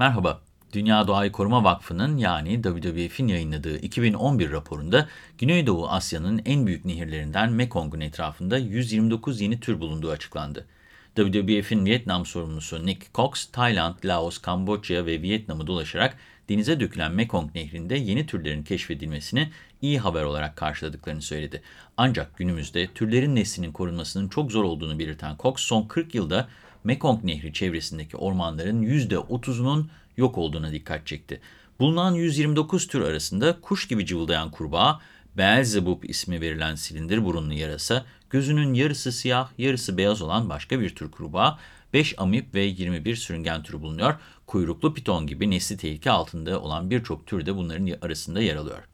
Merhaba. Dünya Doğayı Koruma Vakfı'nın yani WWF'in yayınladığı 2011 raporunda Güneydoğu Asya'nın en büyük nehirlerinden Mekong'un etrafında 129 yeni tür bulunduğu açıklandı. WWF'in Vietnam sorumlusu Nick Cox, Tayland, Laos, Kamboçya ve Vietnam'ı dolaşarak denize dökülen Mekong nehrinde yeni türlerin keşfedilmesini iyi haber olarak karşıladıklarını söyledi. Ancak günümüzde türlerin neslinin korunmasının çok zor olduğunu belirten Cox, son 40 yılda Mekong Nehri çevresindeki ormanların %30'unun yok olduğuna dikkat çekti. Bulunan 129 tür arasında kuş gibi cıvıldayan kurbağa, Beelzebub ismi verilen silindir burunlu yarasa, gözünün yarısı siyah, yarısı beyaz olan başka bir tür kurbağa, 5 amip ve 21 sürüngen türü bulunuyor. Kuyruklu piton gibi nesli tehlike altında olan birçok tür de bunların arasında yer alıyor.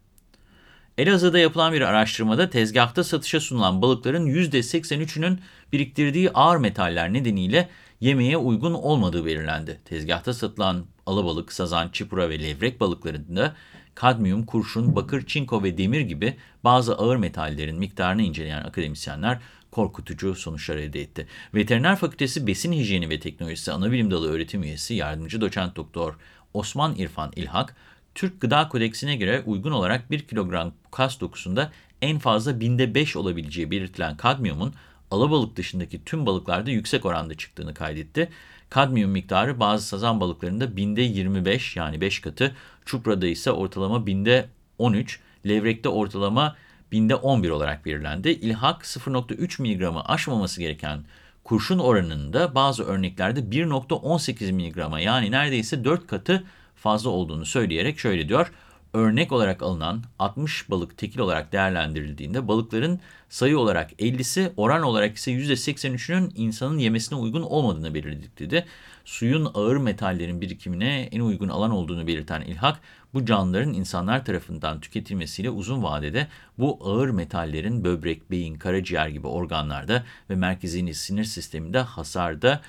Elazığ'da yapılan bir araştırmada tezgahta satışa sunulan balıkların %83'ünün biriktirdiği ağır metaller nedeniyle yemeğe uygun olmadığı belirlendi. Tezgahta satılan alabalık, sazan, çipura ve levrek balıklarında kadmiyum, kurşun, bakır, çinko ve demir gibi bazı ağır metallerin miktarını inceleyen akademisyenler korkutucu sonuçlar elde etti. Veteriner Fakültesi Besin Hijyeni ve Teknolojisi Anabilim Dalı öğretim üyesi yardımcı doçent doktor Osman İrfan İlhak, Türk Gıda Kodeksine göre uygun olarak 1 kilogram kas dokusunda en fazla binde 5 olabileceği belirtilen kadmiyumun alabalık dışındaki tüm balıklarda yüksek oranda çıktığını kaydetti. Kadmiyum miktarı bazı sazan balıklarında binde 25 yani 5 katı, çuprada ise ortalama binde 13, levrekte ortalama binde 11 olarak belirlendi. İlhak 0.3 mg'ı aşmaması gereken kurşun oranında bazı örneklerde 1.18 mg'a yani neredeyse 4 katı fazla olduğunu söyleyerek şöyle diyor. Örnek olarak alınan 60 balık tekil olarak değerlendirildiğinde balıkların sayı olarak 50'si oran olarak ise %83'ünün insanın yemesine uygun olmadığını belirledik dedi. Suyun ağır metallerin birikimine en uygun alan olduğunu belirten İlhak, bu canlıların insanlar tarafından tüketilmesiyle uzun vadede bu ağır metallerin böbrek, beyin, karaciğer gibi organlarda ve merkezi sinir sisteminde hasarda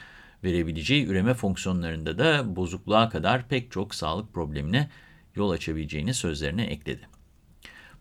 verebileceği üreme fonksiyonlarında da bozukluğa kadar pek çok sağlık problemine yol açabileceğini sözlerine ekledi.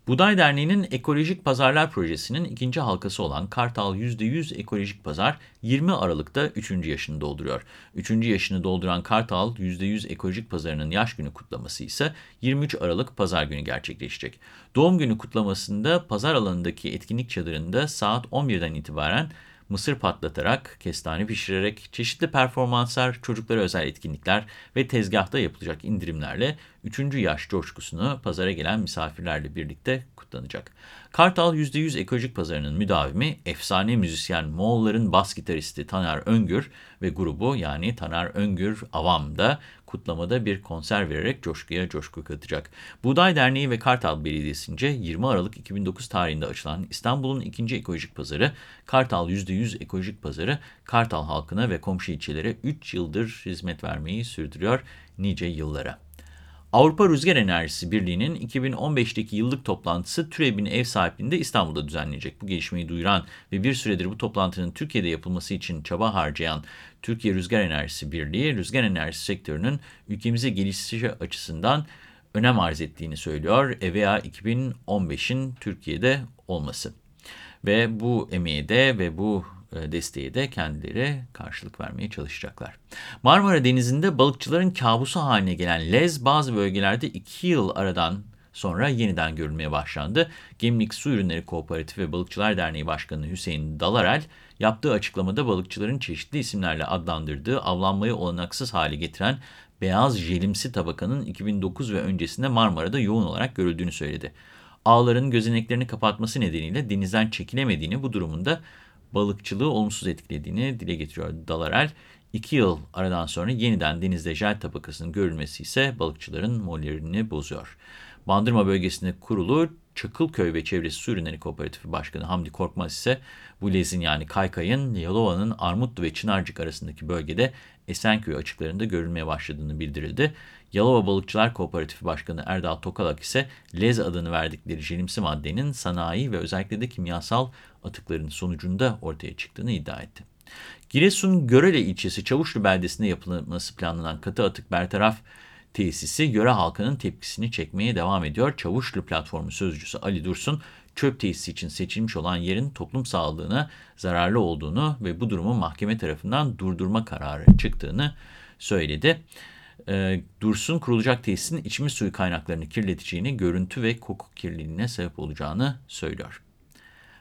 Buday Derneği'nin Ekolojik Pazarlar Projesi'nin ikinci halkası olan Kartal %100 Ekolojik Pazar 20 Aralık'ta 3. yaşını dolduruyor. 3. yaşını dolduran Kartal %100 Ekolojik Pazarı'nın yaş günü kutlaması ise 23 Aralık Pazar günü gerçekleşecek. Doğum günü kutlamasında pazar alanındaki etkinlik çadırında saat 11'den itibaren mısır patlatarak, kestane pişirerek, çeşitli performanslar, çocuklara özel etkinlikler ve tezgahta yapılacak indirimlerle 3. yaş coşkusunu pazara gelen misafirlerle birlikte kutlanacak. Kartal %100 ekolojik pazarının müdavimi, efsane müzisyen Moğolların bas gitaristi Taner Öngür ve grubu yani Taner Öngür Avam da kutlamada bir konser vererek coşkuya coşku katacak. Buğday Derneği ve Kartal Belediyesi'nce 20 Aralık 2009 tarihinde açılan İstanbul'un ikinci ekolojik pazarı, Kartal %100 ekolojik pazarı, Kartal halkına ve komşu ilçelere 3 yıldır hizmet vermeyi sürdürüyor nice yıllara. Avrupa Rüzgar Enerjisi Birliği'nin 2015'teki yıllık toplantısı TÜREB'in ev sahipliğinde İstanbul'da düzenlenecek. Bu gelişmeyi duyuran ve bir süredir bu toplantının Türkiye'de yapılması için çaba harcayan Türkiye Rüzgar Enerjisi Birliği, rüzgar enerjisi sektörünün ülkemize gelişi açısından önem arz ettiğini söylüyor. EVA 2015'in Türkiye'de olması. Ve bu emeğe de ve bu e, desteği de kendileri karşılık vermeye çalışacaklar. Marmara Denizi'nde balıkçıların kabusu haline gelen lez bazı bölgelerde 2 yıl aradan sonra yeniden görülmeye başlandı. Gemlik Su Ürünleri Kooperatifi ve Balıkçılar Derneği Başkanı Hüseyin Dalarel yaptığı açıklamada balıkçıların çeşitli isimlerle adlandırdığı avlanmayı olanaksız hale getiren beyaz jelimsi tabakanın 2009 ve öncesinde Marmara'da yoğun olarak görüldüğünü söyledi. Ağların gözeneklerini kapatması nedeniyle denizden çekilemediğini bu durumunda balıkçılığı olumsuz etkilediğini dile getiriyor Dalarel. İki yıl aradan sonra yeniden denizde jel tabakasının görülmesi ise balıkçıların moralini bozuyor. Bandırma bölgesinde kurulu Çakılköy ve Çevresi Su Ürünleri Kooperatifi Başkanı Hamdi Korkmaz ise bu lezin yani kaykayın Yalova'nın Armutlu ve Çınarcık arasındaki bölgede Esenköy açıklarında görülmeye başladığını bildirildi. Yalova Balıkçılar Kooperatifi Başkanı Erdal Tokalak ise lez adını verdikleri jelimsi maddenin sanayi ve özellikle de kimyasal atıkların sonucunda ortaya çıktığını iddia etti. Giresun Görele ilçesi Çavuşlu beldesinde yapılması planlanan katı atık bertaraf tesisi yöre halkının tepkisini çekmeye devam ediyor. Çavuşlu platformu sözcüsü Ali Dursun, çöp tesisi için seçilmiş olan yerin toplum sağlığına zararlı olduğunu ve bu durumun mahkeme tarafından durdurma kararı çıktığını söyledi. e, Dursun kurulacak tesisin içme suyu kaynaklarını kirleteceğini, görüntü ve koku kirliliğine sebep olacağını söylüyor.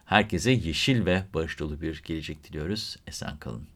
Herkese yeşil ve barış dolu bir gelecek diliyoruz. Esen kalın.